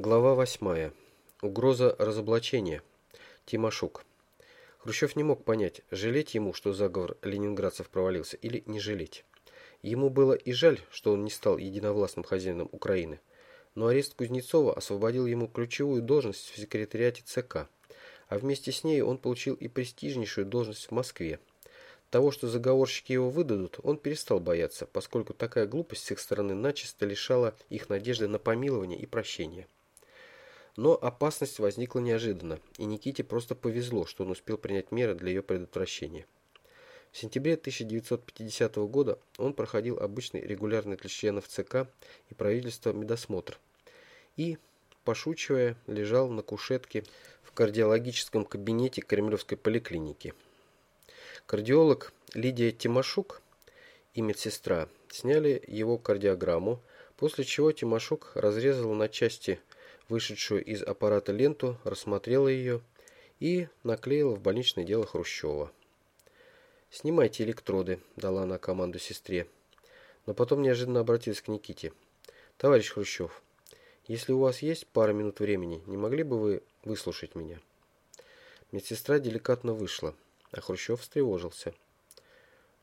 Глава 8. Угроза разоблачения. Тимошук. Хрущев не мог понять, жалеть ему, что заговор ленинградцев провалился, или не жалеть. Ему было и жаль, что он не стал единовластным хозяином Украины. Но арест Кузнецова освободил ему ключевую должность в секретариате ЦК, а вместе с ней он получил и престижнейшую должность в Москве. Того, что заговорщики его выдадут, он перестал бояться, поскольку такая глупость с их стороны начисто лишала их надежды на помилование и прощение. Но опасность возникла неожиданно, и Никите просто повезло, что он успел принять меры для ее предотвращения. В сентябре 1950 года он проходил обычный регулярный для членов ЦК и правительства медосмотр и, пошучивая, лежал на кушетке в кардиологическом кабинете Кремлевской поликлиники. Кардиолог Лидия Тимошук и медсестра сняли его кардиограмму, после чего Тимошук разрезала на части вышедшую из аппарата ленту, рассмотрела ее и наклеила в больничное дело Хрущева. «Снимайте электроды», – дала она команду сестре. Но потом неожиданно обратилась к Никите. «Товарищ Хрущев, если у вас есть пара минут времени, не могли бы вы выслушать меня?» Медсестра деликатно вышла, а Хрущев встревожился.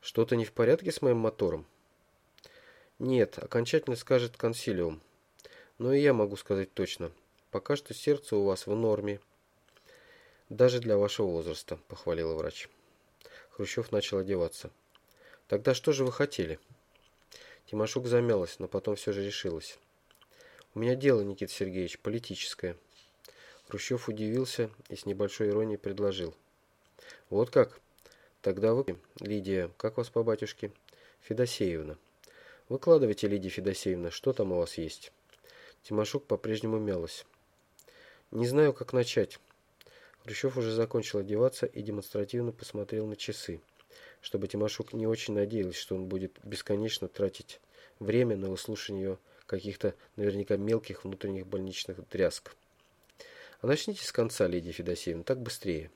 «Что-то не в порядке с моим мотором?» «Нет, окончательно скажет консилиум. Но и я могу сказать точно. Пока что сердце у вас в норме. Даже для вашего возраста, похвалила врач. Хрущев начал одеваться. Тогда что же вы хотели? Тимошук замялась, но потом все же решилась. У меня дело, Никита Сергеевич, политическое. Хрущев удивился и с небольшой иронией предложил. Вот как? Тогда вы, Лидия, как вас по батюшке? Федосеевна. Выкладывайте, Лидия Федосеевна, что там у вас есть? Тимошук по-прежнему мялась. «Не знаю, как начать». Хрущев уже закончил одеваться и демонстративно посмотрел на часы, чтобы Тимошук не очень надеялась, что он будет бесконечно тратить время на выслушивание каких-то наверняка мелких внутренних больничных дрязг. А начните с конца, леди Федосеевна, так быстрее.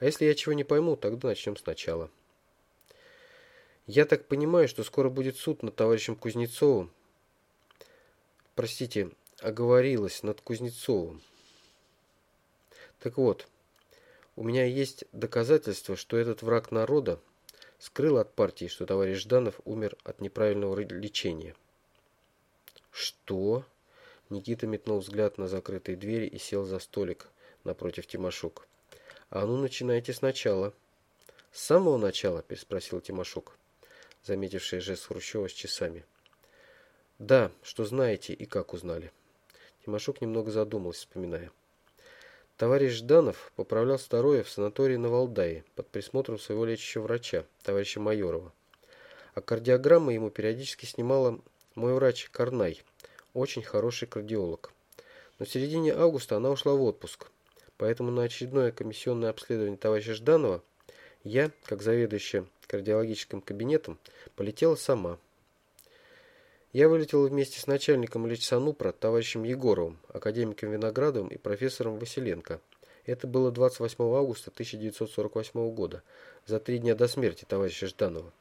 А если я чего не пойму, тогда начнем сначала. Я так понимаю, что скоро будет суд над товарищем Кузнецовым простите, оговорилась над Кузнецовым. Так вот, у меня есть доказательства, что этот враг народа скрыл от партии, что товарищ Жданов умер от неправильного лечения. Что? Никита метнул взгляд на закрытые двери и сел за столик напротив Тимошук. А ну начинайте сначала. С самого начала, переспросил Тимошук, заметивший жест Хрущева с часами. Да, что знаете и как узнали. Тимошук немного задумался, вспоминая. Товарищ Жданов поправлял здоровье в санатории на Валдае под присмотром своего лечащего врача, товарища Майорова. А кардиограммы ему периодически снимала мой врач Карнай, очень хороший кардиолог. Но в середине августа она ушла в отпуск, поэтому на очередное комиссионное обследование товарища Жданова я, как заведующая кардиологическим кабинетом, полетела сама. Я вылетел вместе с начальником Лечсанупра, товарищем Егоровым, академиком Виноградовым и профессором Василенко. Это было 28 августа 1948 года, за три дня до смерти товарища Жданова.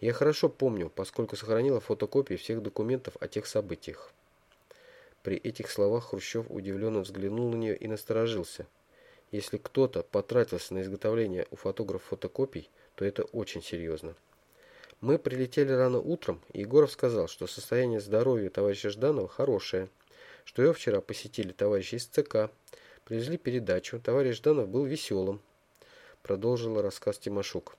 Я хорошо помню, поскольку сохранила фотокопии всех документов о тех событиях. При этих словах Хрущев удивленно взглянул на нее и насторожился. Если кто-то потратился на изготовление у фотографа фотокопий, то это очень серьезно. Мы прилетели рано утром, и Егоров сказал, что состояние здоровья товарища Жданова хорошее, что его вчера посетили товарищи из ЦК, привезли передачу, товарищ Жданов был веселым, продолжила рассказ Тимошук.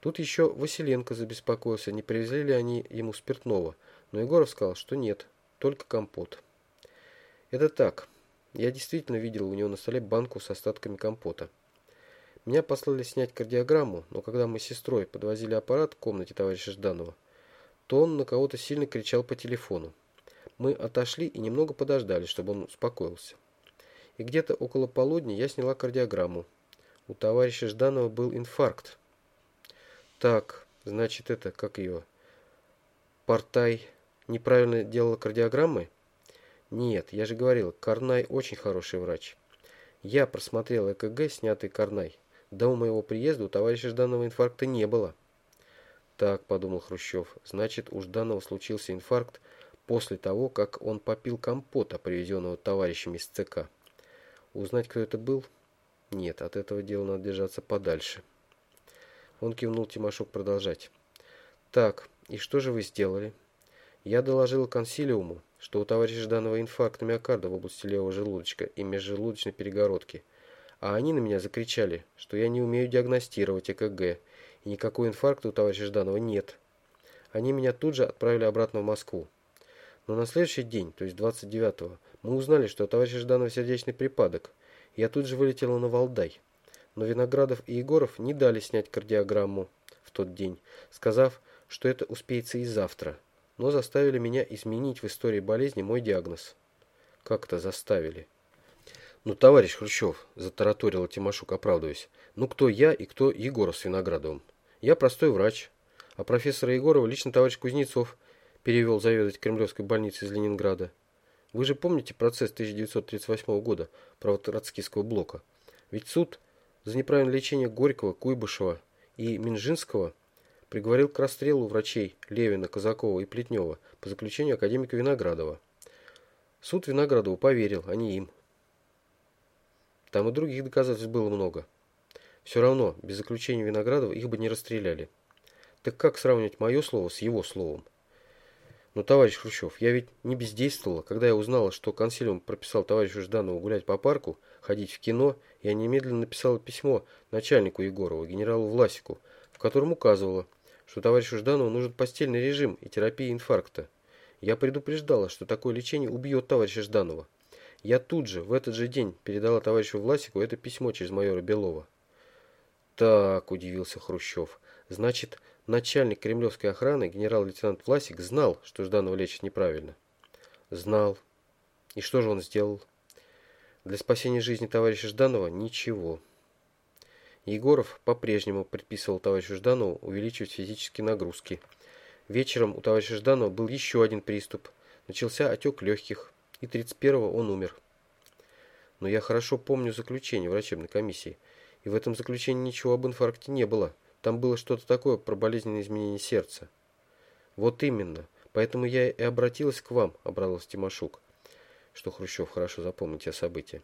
Тут еще Василенко забеспокоился, не привезли ли они ему спиртного, но Егоров сказал, что нет, только компот. Это так. Я действительно видел у него на столе банку с остатками компота. Меня послали снять кардиограмму, но когда мы с сестрой подвозили аппарат к комнате товарища Жданова, то он на кого-то сильно кричал по телефону. Мы отошли и немного подождали, чтобы он успокоился. И где-то около полудня я сняла кардиограмму. У товарища Жданова был инфаркт. Так, значит это, как ее, Портай неправильно делала кардиограммы? Нет, я же говорил, Карнай очень хороший врач. Я просмотрел ЭКГ, снятый Карнай. До моего приезда у товарища Жданова инфаркта не было. Так, подумал Хрущев, значит, у Жданова случился инфаркт после того, как он попил компота, привезенного товарищами из ЦК. Узнать, кто это был? Нет, от этого дела надо держаться подальше. Он кивнул Тимошук продолжать. Так, и что же вы сделали? Я доложил консилиуму, что у товарища Жданова инфаркт миокарда в области левого желудочка и межжелудочной перегородки. А они на меня закричали, что я не умею диагностировать ЭКГ, и никакого инфаркта у товарища Жданова нет. Они меня тут же отправили обратно в Москву. Но на следующий день, то есть 29-го, мы узнали, что у товарища Жданова сердечный припадок. Я тут же вылетела на Валдай. Но Виноградов и Егоров не дали снять кардиограмму в тот день, сказав, что это успеется и завтра, но заставили меня изменить в истории болезни мой диагноз. Как это заставили? Ну, товарищ Хрущев, затараторила Тимошук, оправдываясь, ну кто я и кто Егоров с Виноградовым? Я простой врач, а профессора Егорова лично товарищ Кузнецов перевел заведовать Кремлевской больницей из Ленинграда. Вы же помните процесс 1938 года правотроцкистского блока? Ведь суд за неправильное лечение Горького, Куйбышева и Минжинского – приговорил к расстрелу врачей Левина, Казакова и Плетнева по заключению академика Виноградова. Суд Виноградову поверил, а не им. Там и других доказательств было много. Все равно, без заключения Виноградова их бы не расстреляли. Так как сравнивать мое слово с его словом? Но, товарищ Хрущев, я ведь не бездействовала. Когда я узнала, что консилиум прописал товарищу Жданову гулять по парку, ходить в кино, я немедленно написала письмо начальнику Егорову, генералу Власику, в котором указывала, что товарищу Жданову нужен постельный режим и терапия инфаркта. Я предупреждала, что такое лечение убьет товарища Жданова. Я тут же, в этот же день, передала товарищу Власику это письмо через майора Белова. Так, удивился Хрущев. Значит, начальник кремлевской охраны, генерал-лейтенант Власик, знал, что Жданова лечит неправильно. Знал. И что же он сделал? Для спасения жизни товарища Жданова ничего. Егоров по-прежнему предписывал товарищу Жданову увеличивать физические нагрузки. Вечером у товарища Жданова был еще один приступ. Начался отек легких, и 31-го он умер. Но я хорошо помню заключение врачебной комиссии, и в этом заключении ничего об инфаркте не было. Там было что-то такое про болезненные изменения сердца. Вот именно. Поэтому я и обратилась к вам, обрадовался Тимошук, что Хрущев хорошо запомнил те события.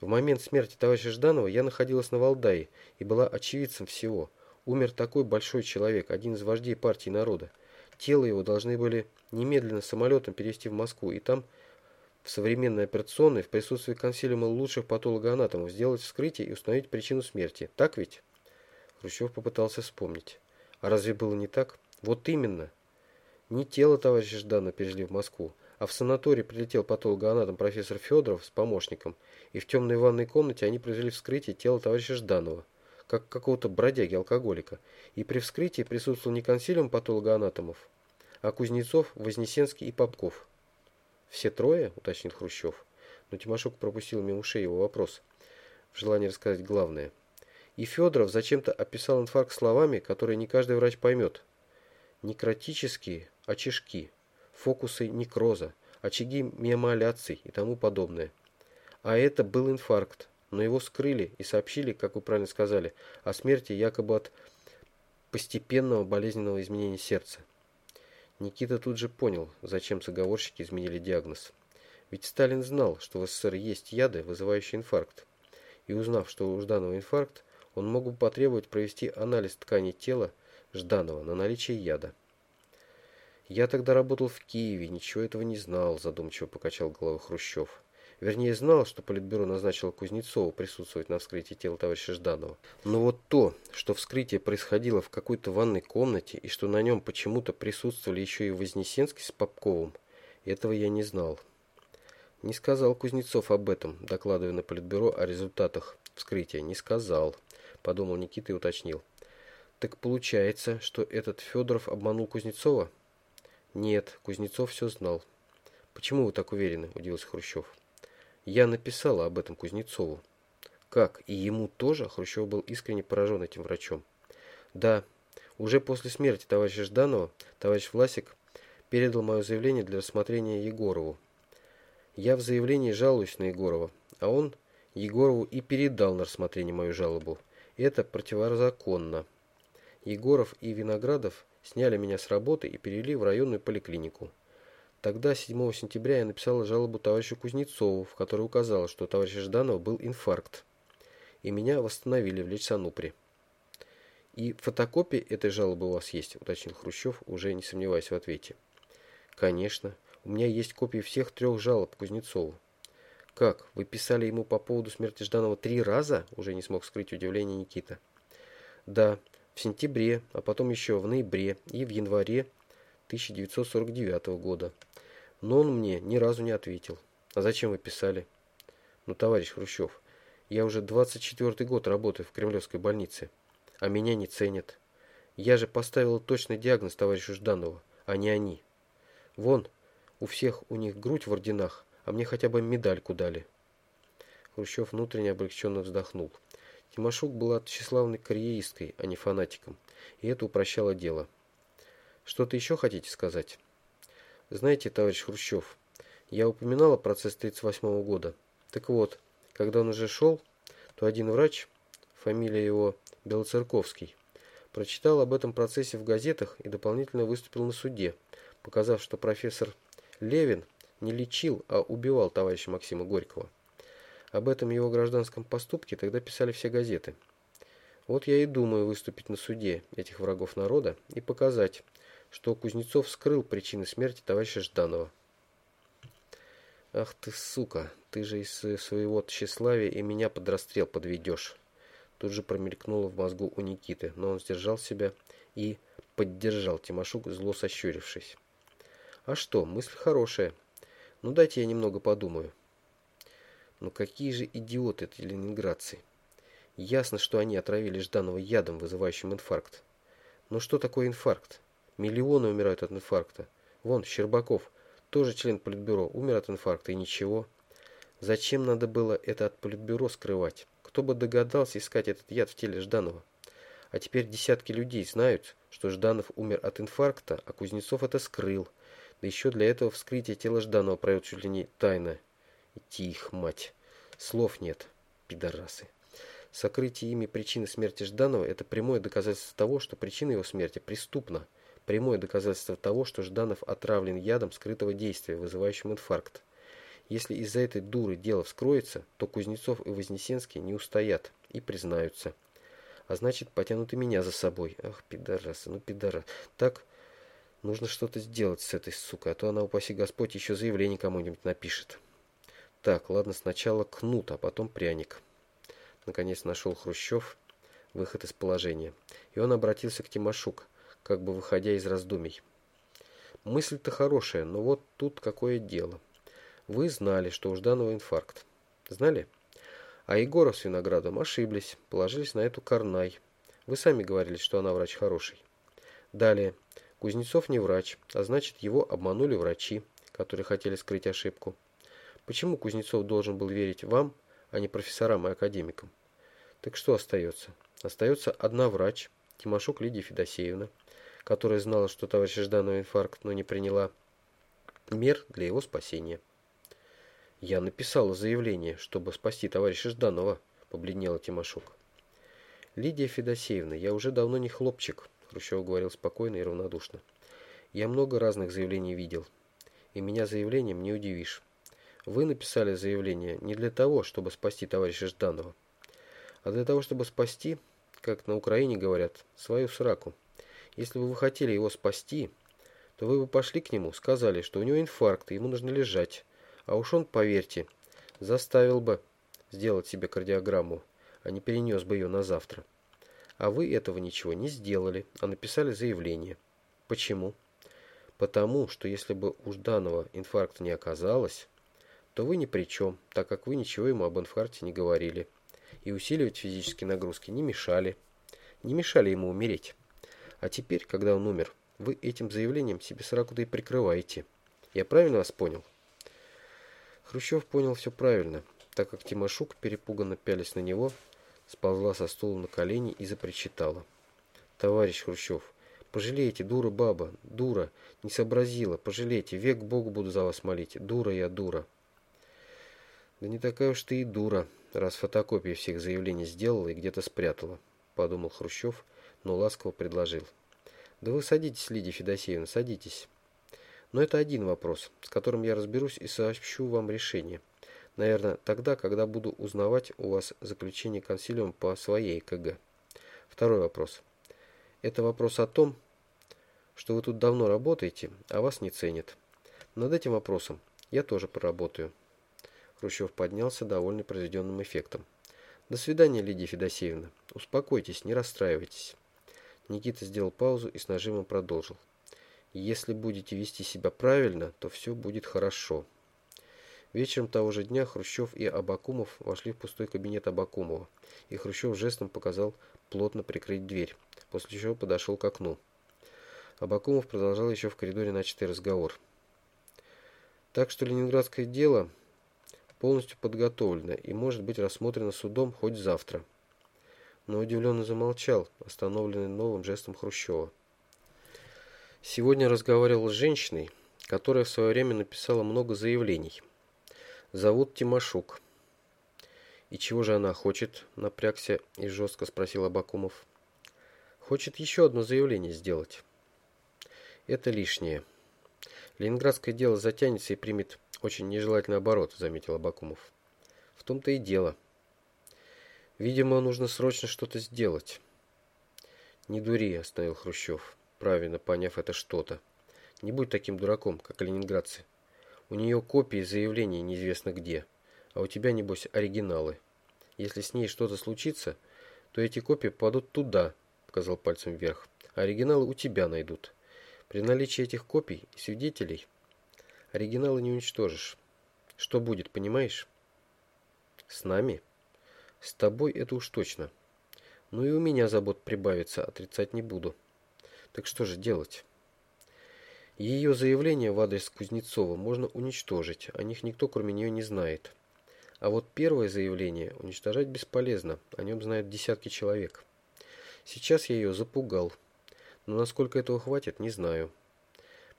В момент смерти товарища Жданова я находилась на Валдае и была очевидцем всего. Умер такой большой человек, один из вождей партии народа. Тело его должны были немедленно самолетом перевести в Москву и там в современной операционной в присутствии консилиума лучших патологоанатомов сделать вскрытие и установить причину смерти. Так ведь? Хрущев попытался вспомнить. А разве было не так? Вот именно. Не тело товарища Жданова перевезли в Москву, а в санаторий прилетел патологоанатом профессор Федоров с помощником, и в темной ванной комнате они произвели вскрытие тела товарища Жданова, как какого-то бродяги-алкоголика, и при вскрытии присутствовал не консилиум патологоанатомов, а Кузнецов, Вознесенский и Попков. «Все трое?» – уточнил Хрущев. Но Тимошук пропустил мимо ушей его вопрос, в желании рассказать главное. И Федоров зачем-то описал инфаркт словами, которые не каждый врач поймет. Некротические очишки фокусы некроза, очаги миомоляций и тому подобное. А это был инфаркт, но его скрыли и сообщили, как вы правильно сказали, о смерти якобы от постепенного болезненного изменения сердца. Никита тут же понял, зачем заговорщики изменили диагноз. Ведь Сталин знал, что в СССР есть яды, вызывающие инфаркт. И узнав, что у Жданова инфаркт, он мог бы потребовать провести анализ тканей тела Жданова на наличие яда. Я тогда работал в Киеве, ничего этого не знал, задумчиво покачал головой Хрущев. Вернее, знал, что Политбюро назначило Кузнецова присутствовать на вскрытии тела товарища Жданова. Но вот то, что вскрытие происходило в какой-то ванной комнате и что на нем почему-то присутствовали еще и Вознесенский с Попковым, этого я не знал. Не сказал Кузнецов об этом, докладывая на Политбюро о результатах вскрытия. Не сказал, подумал Никита и уточнил. Так получается, что этот Федоров обманул Кузнецова? Нет, Кузнецов все знал. Почему вы так уверены? Удивился Хрущев. Я написала об этом Кузнецову. Как? И ему тоже? Хрущев был искренне поражен этим врачом. Да, уже после смерти товарища Жданова, товарищ Власик передал мое заявление для рассмотрения Егорову. Я в заявлении жалуюсь на Егорова, а он Егорову и передал на рассмотрение мою жалобу. Это противозаконно. Егоров и Виноградов сняли меня с работы и перевели в районную поликлинику. Тогда, 7 сентября, я написала жалобу товарищу Кузнецову, в которой указала, что у товарища Жданова был инфаркт, и меня восстановили в Лечсанупре. «И фотокопия этой жалобы у вас есть?» – уточнил Хрущев, уже не сомневаясь в ответе. «Конечно. У меня есть копии всех трех жалоб Кузнецову». «Как? Вы писали ему по поводу смерти Жданова три раза?» – уже не смог скрыть удивление Никита. «Да, в сентябре, а потом еще в ноябре и в январе 1949 года. Но он мне ни разу не ответил. А зачем вы писали? Ну, товарищ Хрущев, я уже 24 год работаю в Кремлевской больнице, а меня не ценят. Я же поставила точный диагноз товарищу Жданову, а не они. Вон, у всех у них грудь в орденах, а мне хотя бы медальку дали. Хрущев внутренне облегченно вздохнул. Тимошук была тщеславной карьеристкой, а не фанатиком, и это упрощало дело. Что-то еще хотите сказать? Знаете, товарищ Хрущев, я упоминала процесс 38 года. Так вот, когда он уже шел, то один врач, фамилия его Белоцерковский, прочитал об этом процессе в газетах и дополнительно выступил на суде, показав, что профессор Левин не лечил, а убивал товарища Максима Горького. Об этом его гражданском поступке тогда писали все газеты. Вот я и думаю выступить на суде этих врагов народа и показать, что Кузнецов скрыл причины смерти товарища Жданова. «Ах ты, сука, ты же из своего тщеславия и меня под расстрел подведешь!» Тут же промелькнуло в мозгу у Никиты, но он сдержал себя и поддержал Тимошук, зло сощурившись. «А что, мысль хорошая. Ну дайте я немного подумаю». «Ну какие же идиоты эти ленинградцы!» Ясно, что они отравили Жданова ядом, вызывающим инфаркт. Но что такое инфаркт? Миллионы умирают от инфаркта. Вон, Щербаков, тоже член политбюро, умер от инфаркта, и ничего. Зачем надо было это от политбюро скрывать? Кто бы догадался искать этот яд в теле Жданова? А теперь десятки людей знают, что Жданов умер от инфаркта, а Кузнецов это скрыл. Да еще для этого вскрытие тела Жданова провел чуть ли не тайно. Идти их, мать. Слов нет, пидорасы. Сокрытие ими причины смерти Жданова – это прямое доказательство того, что причина его смерти преступна прямое доказательство того, что Жданов отравлен ядом скрытого действия, вызывающим инфаркт. Если из-за этой дуры дело вскроется, то Кузнецов и Вознесенский не устоят и признаются. А значит, потянут и меня за собой. Ах, пидорасы, ну пидорас. Так, нужно что-то сделать с этой сукой, а то она, упаси Господь, еще заявление кому-нибудь напишет. Так, ладно, сначала кнут, а потом пряник. Наконец нашел Хрущев выход из положения. И он обратился к Тимошук как бы выходя из раздумий. Мысль-то хорошая, но вот тут какое дело. Вы знали, что у Жданова инфаркт. Знали? А Егоров с Виноградом ошиблись, положились на эту Карнай. Вы сами говорили, что она врач хороший. Далее. Кузнецов не врач, а значит его обманули врачи, которые хотели скрыть ошибку. Почему Кузнецов должен был верить вам, а не профессорам и академикам? Так что остается? Остается одна врач, Тимошук Лидия Федосеевна, которая знала, что товарищ Жданова инфаркт, но не приняла мер для его спасения. «Я написала заявление, чтобы спасти товарища Жданова», – побледнела Тимошук. «Лидия Федосеевна, я уже давно не хлопчик», – Хрущев говорил спокойно и равнодушно. «Я много разных заявлений видел, и меня заявлением не удивишь. Вы написали заявление не для того, чтобы спасти товарища Жданова, а для того, чтобы спасти, как на Украине говорят, свою сраку. Если бы вы хотели его спасти, то вы бы пошли к нему, сказали, что у него инфаркт, ему нужно лежать. А уж он, поверьте, заставил бы сделать себе кардиограмму, а не перенес бы ее на завтра. А вы этого ничего не сделали, а написали заявление. Почему? Потому, что если бы у Жданова инфаркта не оказалось, то вы ни при чем, так как вы ничего ему об инфаркте не говорили. И усиливать физические нагрузки не мешали. Не мешали ему умереть. А теперь, когда он умер, вы этим заявлением себе сраку и прикрываете. Я правильно вас понял? Хрущев понял все правильно, так как Тимошук, перепуганно пялись на него, сползла со стула на колени и запричитала. «Товарищ Хрущев, пожалейте, дура баба, дура, не сообразила, пожалейте, век Богу буду за вас молить, дура я, дура». «Да не такая уж ты и дура, раз фотокопии всех заявлений сделала и где-то спрятала», – подумал Хрущев, но ласково предложил. «Да вы садитесь, Лидия Федосеевна, садитесь». Но это один вопрос, с которым я разберусь и сообщу вам решение. Наверное, тогда, когда буду узнавать у вас заключение консилиума по своей КГ. Второй вопрос. Это вопрос о том, что вы тут давно работаете, а вас не ценят. Над этим вопросом я тоже поработаю. Хрущев поднялся, довольный произведенным эффектом. До свидания, Лидия Федосеевна. Успокойтесь, не расстраивайтесь. Никита сделал паузу и с нажимом продолжил. Если будете вести себя правильно, то все будет хорошо. Вечером того же дня Хрущев и Абакумов вошли в пустой кабинет Абакумова, и Хрущев жестом показал плотно прикрыть дверь, после чего подошел к окну. Абакумов продолжал еще в коридоре начатый разговор. Так что ленинградское дело полностью подготовлено и может быть рассмотрено судом хоть завтра. Но удивленно замолчал, остановленный новым жестом Хрущева. Сегодня разговаривал с женщиной, которая в свое время написала много заявлений. Зовут Тимошук. И чего же она хочет? Напрягся и жестко спросил Абакумов. Хочет еще одно заявление сделать. Это лишнее. Ленинградское дело затянется и примет очень нежелательный оборот, заметил Абакумов. В том-то и дело. Видимо, нужно срочно что-то сделать. Не дури, остановил Хрущев, правильно поняв это что-то. Не будь таким дураком, как ленинградцы. У нее копии заявлений неизвестно где, а у тебя, небось, оригиналы. Если с ней что-то случится, то эти копии попадут туда, показал пальцем вверх. А оригиналы у тебя найдут. При наличии этих копий и свидетелей Оригиналы не уничтожишь. Что будет, понимаешь? С нами? С тобой это уж точно. Ну и у меня забот прибавится, отрицать не буду. Так что же делать? Ее заявление в адрес Кузнецова можно уничтожить, о них никто кроме нее не знает. А вот первое заявление уничтожать бесполезно, о нем знают десятки человек. Сейчас я ее запугал, но насколько этого хватит, не знаю.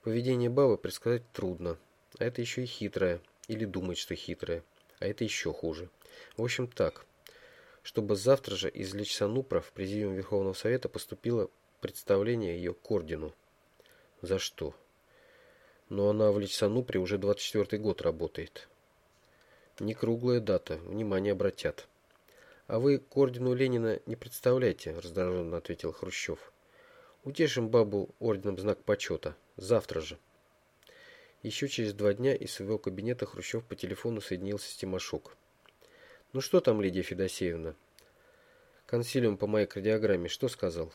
Поведение бабы предсказать трудно. А это еще и хитрая. Или думает, что хитрая. А это еще хуже. В общем так. Чтобы завтра же из Лечсанупра в Президиум Верховного Совета поступило представление ее к ордену. За что? Но она в Лечсанупре уже 24 год работает. Не круглая дата, внимание обратят. А вы к ордену Ленина не представляете, раздраженно ответил Хрущев. Утешим бабу орденом знак почета. Завтра же. Еще через два дня из своего кабинета Хрущев по телефону соединился с Тимошук. «Ну что там, Лидия Федосеевна?» «Консилиум по моей кардиограмме что сказал?»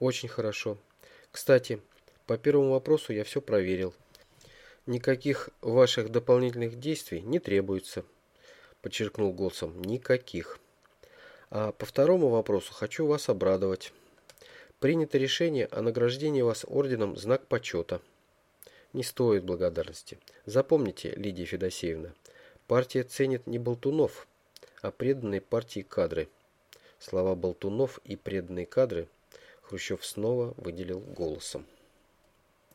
«Очень хорошо. Кстати, по первому вопросу я все проверил. Никаких ваших дополнительных действий не требуется», – подчеркнул голосом. «Никаких. А по второму вопросу хочу вас обрадовать». Принято решение о награждении вас орденом «Знак почета». Не стоит благодарности. Запомните, Лидия Федосеевна, партия ценит не болтунов, а преданные партии кадры. Слова болтунов и преданные кадры Хрущев снова выделил голосом.